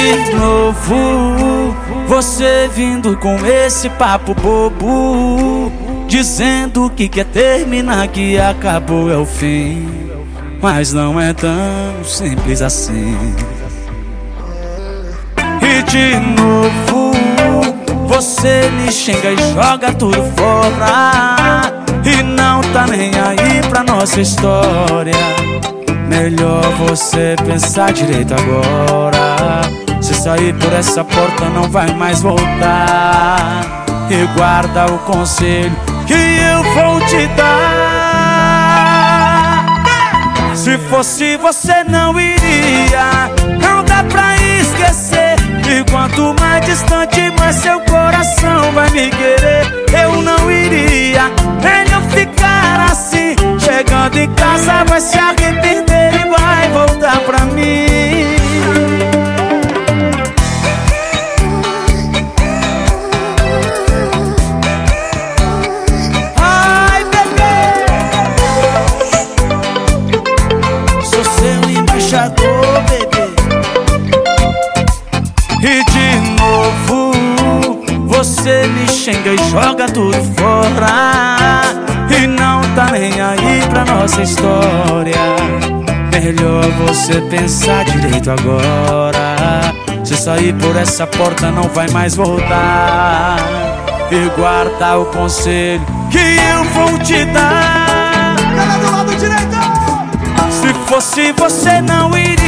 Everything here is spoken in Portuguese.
De novo, você vindo com esse papo bobo, dizendo que quer terminar, que acabou é o fim. Mas não é tão simples assim. E de novo, você me xinga e joga tudo fora. E não tá nem aí pra nossa história. Melhor você pensar direito agora. Sair por essa porta, não vai mais voltar. E guarda o conselho que eu vou te dar. Se fosse você, não iria. Não dá pra esquecer. E quanto mais distante, mais seu coração vai me querer. Eu não iria. Melhor ficar assim. Chegando em casa, vai se arrepender você me xinga e joga tudo fora. E não tá nem aí pra nossa história. Melhor você pensar direito agora. Se sair por essa porta, não vai mais voltar. E guarda o conselho que eu vou te dar. Se fosse você não iria